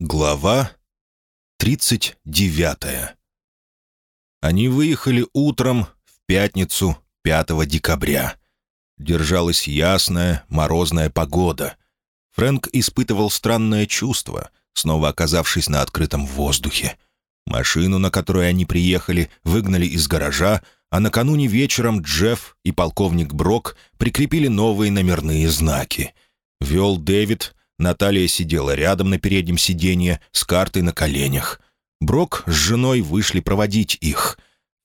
Глава 39 Они выехали утром в пятницу 5 декабря. Держалась ясная, морозная погода. Фрэнк испытывал странное чувство, снова оказавшись на открытом воздухе. Машину, на которой они приехали, выгнали из гаража, а накануне вечером Джефф и полковник Брок прикрепили новые номерные знаки. Вел Дэвид, Наталья сидела рядом на переднем сиденье с картой на коленях. Брок с женой вышли проводить их.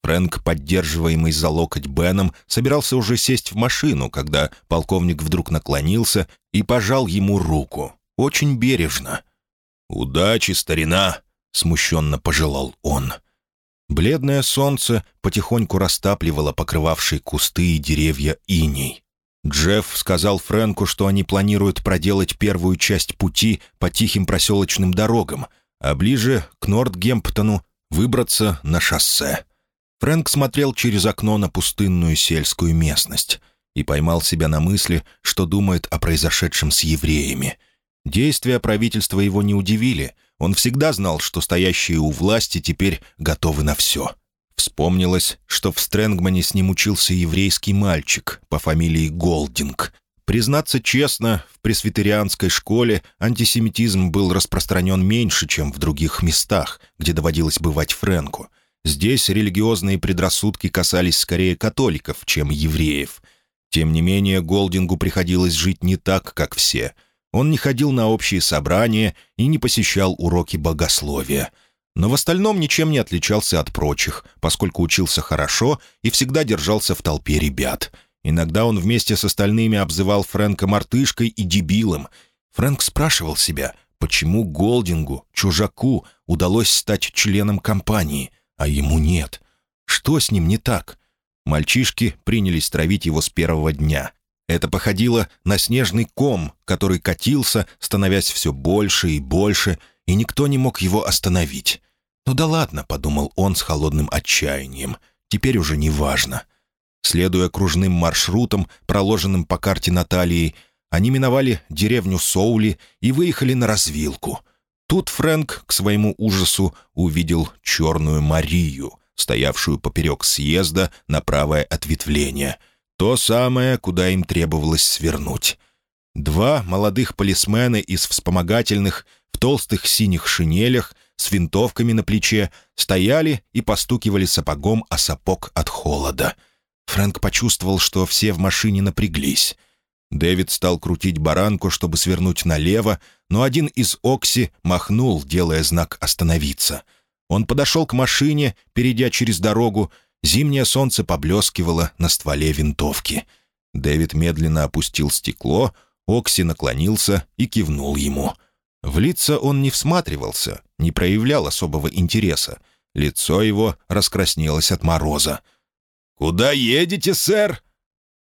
Фрэнк, поддерживаемый за локоть Беном, собирался уже сесть в машину, когда полковник вдруг наклонился и пожал ему руку. Очень бережно. «Удачи, старина!» — смущенно пожелал он. Бледное солнце потихоньку растапливало покрывавшие кусты и деревья иней. Джефф сказал Фрэнку, что они планируют проделать первую часть пути по тихим проселочным дорогам, а ближе к Нортгемптону выбраться на шоссе. Фрэнк смотрел через окно на пустынную сельскую местность и поймал себя на мысли, что думает о произошедшем с евреями. Действия правительства его не удивили. Он всегда знал, что стоящие у власти теперь готовы на все. Вспомнилось, что в Стрэнгмане с ним учился еврейский мальчик по фамилии Голдинг. Признаться честно, в пресвитерианской школе антисемитизм был распространен меньше, чем в других местах, где доводилось бывать Фрэнку. Здесь религиозные предрассудки касались скорее католиков, чем евреев. Тем не менее, Голдингу приходилось жить не так, как все. Он не ходил на общие собрания и не посещал уроки богословия — но в остальном ничем не отличался от прочих, поскольку учился хорошо и всегда держался в толпе ребят. Иногда он вместе с остальными обзывал Фрэнка мартышкой и дебилом. Фрэнк спрашивал себя, почему Голдингу, чужаку, удалось стать членом компании, а ему нет. Что с ним не так? Мальчишки принялись травить его с первого дня. Это походило на снежный ком, который катился, становясь все больше и больше — и никто не мог его остановить. «Ну да ладно», — подумал он с холодным отчаянием, — «теперь уже не важно». Следуя кружным маршрутам, проложенным по карте Натальи, они миновали деревню Соули и выехали на развилку. Тут Фрэнк, к своему ужасу, увидел черную Марию, стоявшую поперек съезда на правое ответвление. То самое, куда им требовалось свернуть. Два молодых полисмена из вспомогательных в толстых синих шинелях с винтовками на плече стояли и постукивали сапогом о сапог от холода. Фрэнк почувствовал, что все в машине напряглись. Дэвид стал крутить баранку, чтобы свернуть налево, но один из Окси махнул, делая знак «Остановиться». Он подошел к машине, перейдя через дорогу. Зимнее солнце поблескивало на стволе винтовки. Дэвид медленно опустил стекло, Окси наклонился и кивнул ему. В лица он не всматривался, не проявлял особого интереса. Лицо его раскраснелось от мороза. «Куда едете, сэр?»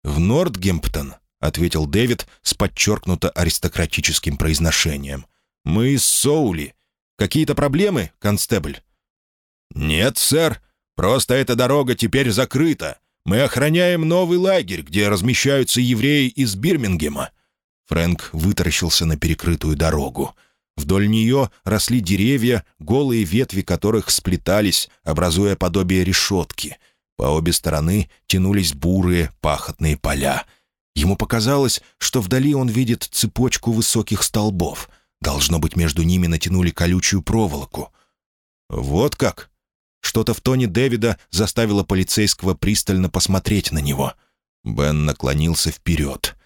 «В Нортгемптон», — ответил Дэвид с подчеркнуто аристократическим произношением. «Мы из Соули. Какие-то проблемы, констебль?» «Нет, сэр. Просто эта дорога теперь закрыта. Мы охраняем новый лагерь, где размещаются евреи из Бирмингема». Фрэнк вытаращился на перекрытую дорогу. Вдоль нее росли деревья, голые ветви которых сплетались, образуя подобие решетки. По обе стороны тянулись бурые пахотные поля. Ему показалось, что вдали он видит цепочку высоких столбов. Должно быть, между ними натянули колючую проволоку. «Вот как!» Что-то в тоне Дэвида заставило полицейского пристально посмотреть на него. Бен наклонился вперед.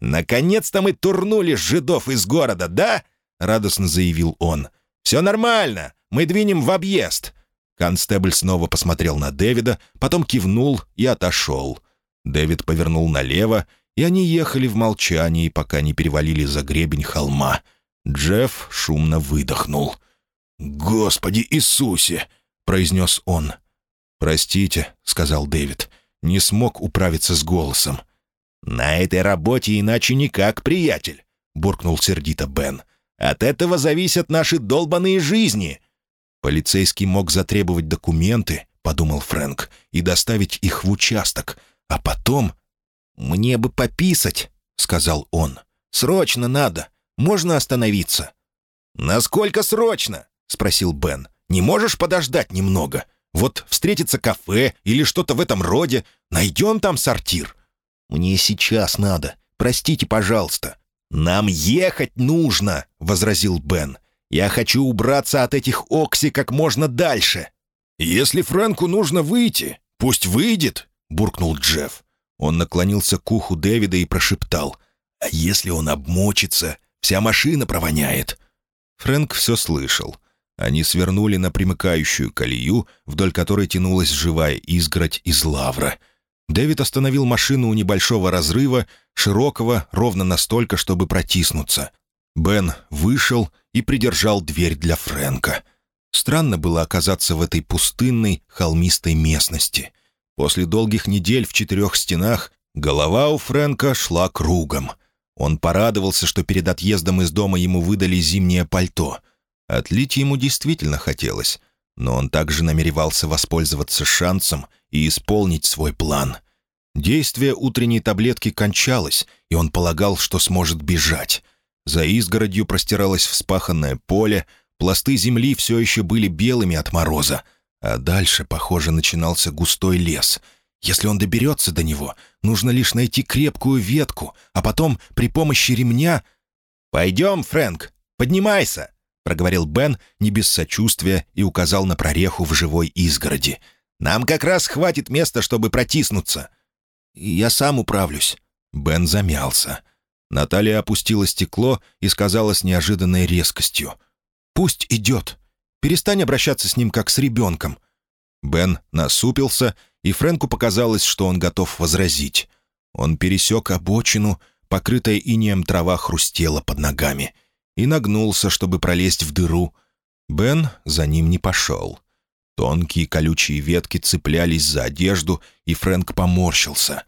«Наконец-то мы турнули жидов из города, да?» — радостно заявил он. «Все нормально, мы двинем в объезд». Констебль снова посмотрел на Дэвида, потом кивнул и отошел. Дэвид повернул налево, и они ехали в молчании, пока не перевалили за гребень холма. Джефф шумно выдохнул. «Господи Иисусе!» — произнес он. «Простите», — сказал Дэвид, — не смог управиться с голосом. «На этой работе иначе никак, приятель», — буркнул сердито Бен. От этого зависят наши долбаные жизни». «Полицейский мог затребовать документы», — подумал Фрэнк, «и доставить их в участок. А потом...» «Мне бы пописать», — сказал он. «Срочно надо. Можно остановиться?» «Насколько срочно?» — спросил Бен. «Не можешь подождать немного? Вот встретится кафе или что-то в этом роде. Найдем там сортир». «Мне сейчас надо. Простите, пожалуйста». «Нам ехать нужно», — возразил Бен. «Я хочу убраться от этих Окси как можно дальше». «Если Фрэнку нужно выйти, пусть выйдет», — буркнул Джефф. Он наклонился к уху Дэвида и прошептал. «А если он обмочится, вся машина провоняет». Фрэнк все слышал. Они свернули на примыкающую колею, вдоль которой тянулась живая изгородь из лавра. Дэвид остановил машину у небольшого разрыва, широкого, ровно настолько, чтобы протиснуться. Бен вышел и придержал дверь для Фрэнка. Странно было оказаться в этой пустынной, холмистой местности. После долгих недель в четырех стенах голова у Фрэнка шла кругом. Он порадовался, что перед отъездом из дома ему выдали зимнее пальто. Отлить ему действительно хотелось, но он также намеревался воспользоваться шансом и исполнить свой план. Действие утренней таблетки кончалось, и он полагал, что сможет бежать. За изгородью простиралось вспаханное поле, пласты земли все еще были белыми от мороза, а дальше, похоже, начинался густой лес. Если он доберется до него, нужно лишь найти крепкую ветку, а потом при помощи ремня... «Пойдем, Фрэнк, поднимайся!» — проговорил Бен не без сочувствия и указал на прореху в живой изгороди. «Нам как раз хватит места, чтобы протиснуться». «Я сам управлюсь». Бен замялся. Наталья опустила стекло и сказала с неожиданной резкостью. «Пусть идет. Перестань обращаться с ним, как с ребенком». Бен насупился, и Фрэнку показалось, что он готов возразить. Он пересек обочину, покрытая инеем трава хрустела под ногами — и нагнулся, чтобы пролезть в дыру. Бен за ним не пошел. Тонкие колючие ветки цеплялись за одежду, и Фрэнк поморщился.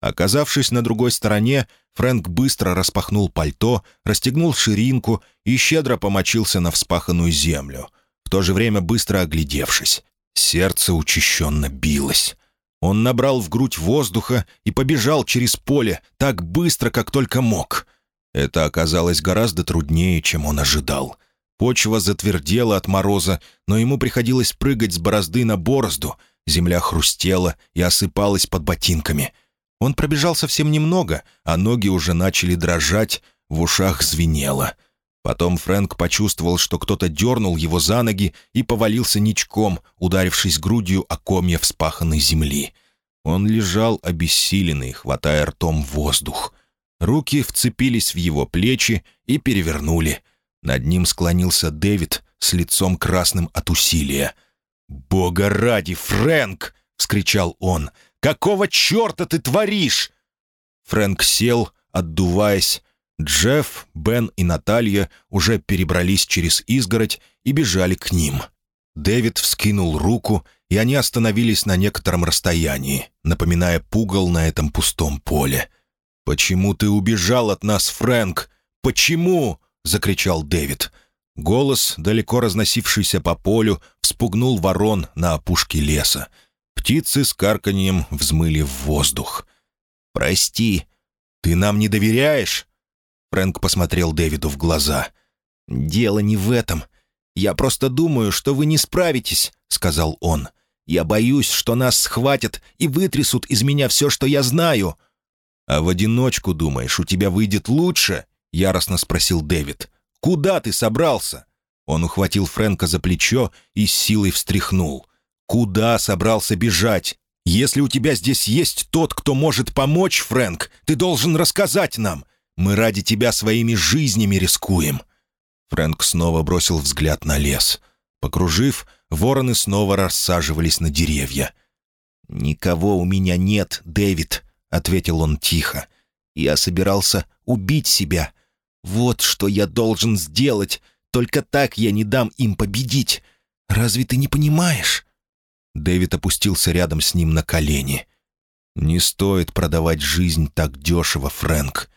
Оказавшись на другой стороне, Фрэнк быстро распахнул пальто, расстегнул ширинку и щедро помочился на вспаханную землю, в то же время быстро оглядевшись. Сердце учащенно билось. Он набрал в грудь воздуха и побежал через поле так быстро, как только мог. Это оказалось гораздо труднее, чем он ожидал. Почва затвердела от мороза, но ему приходилось прыгать с борозды на борозду. Земля хрустела и осыпалась под ботинками. Он пробежал совсем немного, а ноги уже начали дрожать, в ушах звенело. Потом Фрэнк почувствовал, что кто-то дернул его за ноги и повалился ничком, ударившись грудью о комья вспаханной земли. Он лежал обессиленный, хватая ртом воздух. Руки вцепились в его плечи и перевернули. Над ним склонился Дэвид с лицом красным от усилия. «Бога ради, Фрэнк!» — вскричал он. «Какого черта ты творишь?» Фрэнк сел, отдуваясь. Джефф, Бен и Наталья уже перебрались через изгородь и бежали к ним. Дэвид вскинул руку, и они остановились на некотором расстоянии, напоминая пугал на этом пустом поле — «Почему ты убежал от нас, Фрэнк? Почему?» — закричал Дэвид. Голос, далеко разносившийся по полю, вспугнул ворон на опушке леса. Птицы с карканьем взмыли в воздух. «Прости, ты нам не доверяешь?» Фрэнк посмотрел Дэвиду в глаза. «Дело не в этом. Я просто думаю, что вы не справитесь», — сказал он. «Я боюсь, что нас схватят и вытрясут из меня все, что я знаю». «А в одиночку, думаешь, у тебя выйдет лучше?» — яростно спросил Дэвид. «Куда ты собрался?» Он ухватил Фрэнка за плечо и с силой встряхнул. «Куда собрался бежать? Если у тебя здесь есть тот, кто может помочь, Фрэнк, ты должен рассказать нам. Мы ради тебя своими жизнями рискуем». Фрэнк снова бросил взгляд на лес. Покружив, вороны снова рассаживались на деревья. «Никого у меня нет, Дэвид», ответил он тихо. «Я собирался убить себя. Вот что я должен сделать. Только так я не дам им победить. Разве ты не понимаешь?» Дэвид опустился рядом с ним на колени. «Не стоит продавать жизнь так дешево, Фрэнк.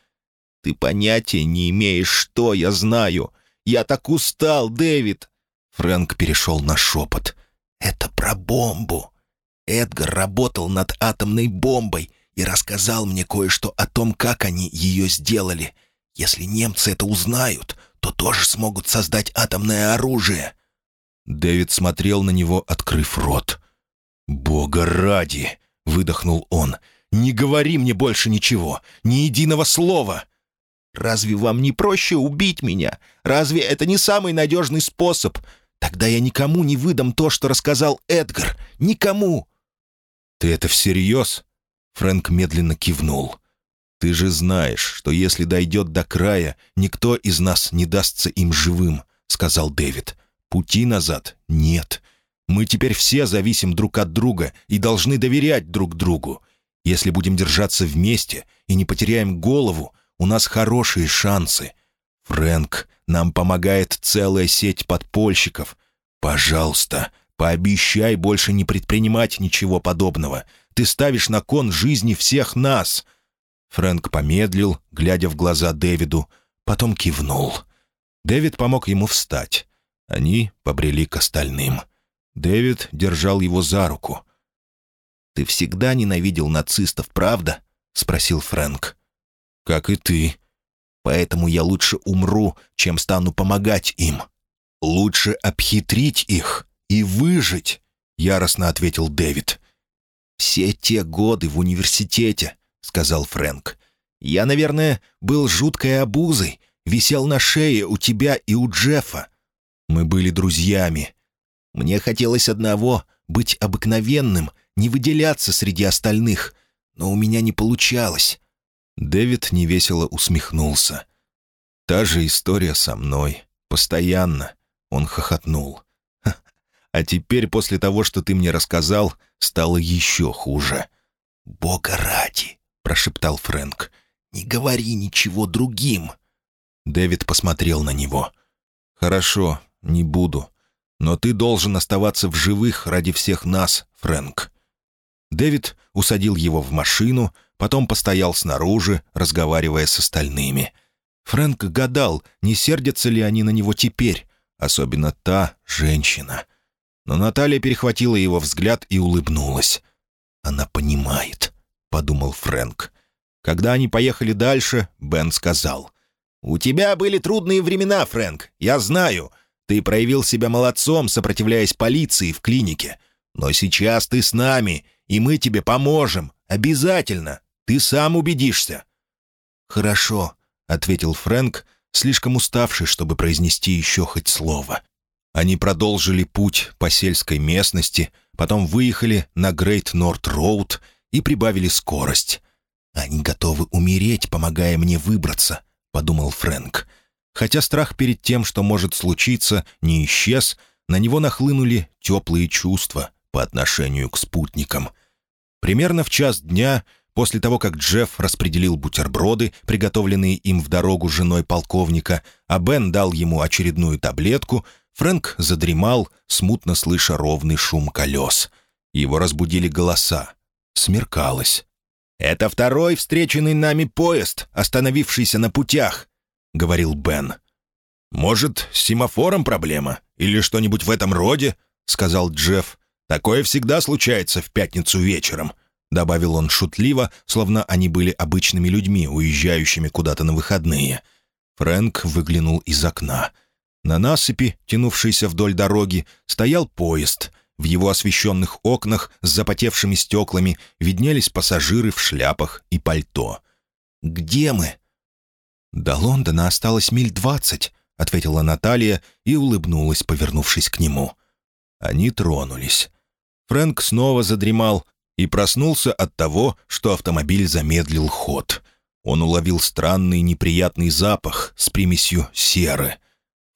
Ты понятия не имеешь, что я знаю. Я так устал, Дэвид!» Фрэнк перешел на шепот. «Это про бомбу. Эдгар работал над атомной бомбой и рассказал мне кое-что о том, как они ее сделали. Если немцы это узнают, что тоже смогут создать атомное оружие». Дэвид смотрел на него, открыв рот. «Бога ради!» — выдохнул он. «Не говори мне больше ничего, ни единого слова!» «Разве вам не проще убить меня? Разве это не самый надежный способ? Тогда я никому не выдам то, что рассказал Эдгар. Никому!» «Ты это всерьез?» Фрэнк медленно кивнул. «Ты же знаешь, что если дойдет до края, никто из нас не дастся им живым», — сказал Дэвид. «Пути назад нет. Мы теперь все зависим друг от друга и должны доверять друг другу. Если будем держаться вместе и не потеряем голову, у нас хорошие шансы. Фрэнк, нам помогает целая сеть подпольщиков. Пожалуйста, пообещай больше не предпринимать ничего подобного. Ты ставишь на кон жизни всех нас». Фрэнк помедлил, глядя в глаза Дэвиду, потом кивнул. Дэвид помог ему встать. Они побрели к остальным. Дэвид держал его за руку. «Ты всегда ненавидел нацистов, правда?» — спросил Фрэнк. «Как и ты. Поэтому я лучше умру, чем стану помогать им. Лучше обхитрить их и выжить», — яростно ответил Дэвид. «Все те годы в университете», — сказал Фрэнк. «Я, наверное, был жуткой обузой, висел на шее у тебя и у Джеффа. Мы были друзьями, мне хотелось одного — быть обыкновенным, не выделяться среди остальных, но у меня не получалось». Дэвид невесело усмехнулся. «Та же история со мной. Постоянно». Он хохотнул. «А теперь, после того, что ты мне рассказал, стало еще хуже». «Бога ради!» — прошептал Фрэнк. «Не говори ничего другим!» Дэвид посмотрел на него. «Хорошо, не буду. Но ты должен оставаться в живых ради всех нас, Фрэнк». Дэвид усадил его в машину, потом постоял снаружи, разговаривая с остальными. Фрэнк гадал, не сердятся ли они на него теперь, особенно та женщина. Но Наталья перехватила его взгляд и улыбнулась. «Она понимает», — подумал Фрэнк. Когда они поехали дальше, Бен сказал. «У тебя были трудные времена, Фрэнк, я знаю. Ты проявил себя молодцом, сопротивляясь полиции в клинике. Но сейчас ты с нами, и мы тебе поможем. Обязательно. Ты сам убедишься». «Хорошо», — ответил Фрэнк, слишком уставший, чтобы произнести еще хоть слово. Они продолжили путь по сельской местности, потом выехали на Грейт Норт Роуд и прибавили скорость. «Они готовы умереть, помогая мне выбраться», — подумал Фрэнк. Хотя страх перед тем, что может случиться, не исчез, на него нахлынули теплые чувства по отношению к спутникам. Примерно в час дня, после того, как Джефф распределил бутерброды, приготовленные им в дорогу женой полковника, а Бен дал ему очередную таблетку, Фрэнк задремал, смутно слыша ровный шум колес. Его разбудили голоса. Смеркалось. «Это второй встреченный нами поезд, остановившийся на путях», — говорил Бен. «Может, с семафором проблема? Или что-нибудь в этом роде?» — сказал Джефф. «Такое всегда случается в пятницу вечером», — добавил он шутливо, словно они были обычными людьми, уезжающими куда-то на выходные. Фрэнк выглянул из окна. На насыпи, тянувшейся вдоль дороги, стоял поезд. В его освещенных окнах с запотевшими стеклами виднелись пассажиры в шляпах и пальто. «Где мы?» «До Лондона осталось миль двадцать», — ответила Наталья и улыбнулась, повернувшись к нему. Они тронулись. Фрэнк снова задремал и проснулся от того, что автомобиль замедлил ход. Он уловил странный неприятный запах с примесью серы.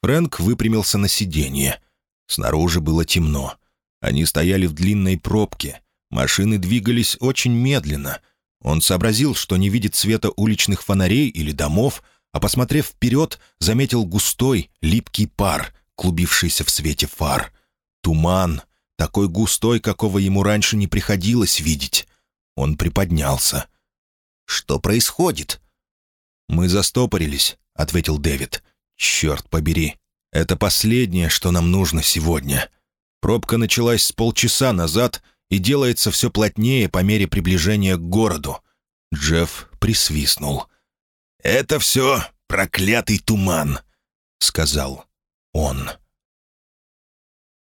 Фрэнк выпрямился на сиденье. Снаружи было темно. Они стояли в длинной пробке. Машины двигались очень медленно. Он сообразил, что не видит света уличных фонарей или домов, а, посмотрев вперед, заметил густой, липкий пар, клубившийся в свете фар. Туман, такой густой, какого ему раньше не приходилось видеть. Он приподнялся. «Что происходит?» «Мы застопорились», — ответил Дэвид. «Черт побери, это последнее, что нам нужно сегодня. Пробка началась с полчаса назад и делается все плотнее по мере приближения к городу». Джефф присвистнул. «Это все проклятый туман. сказал он.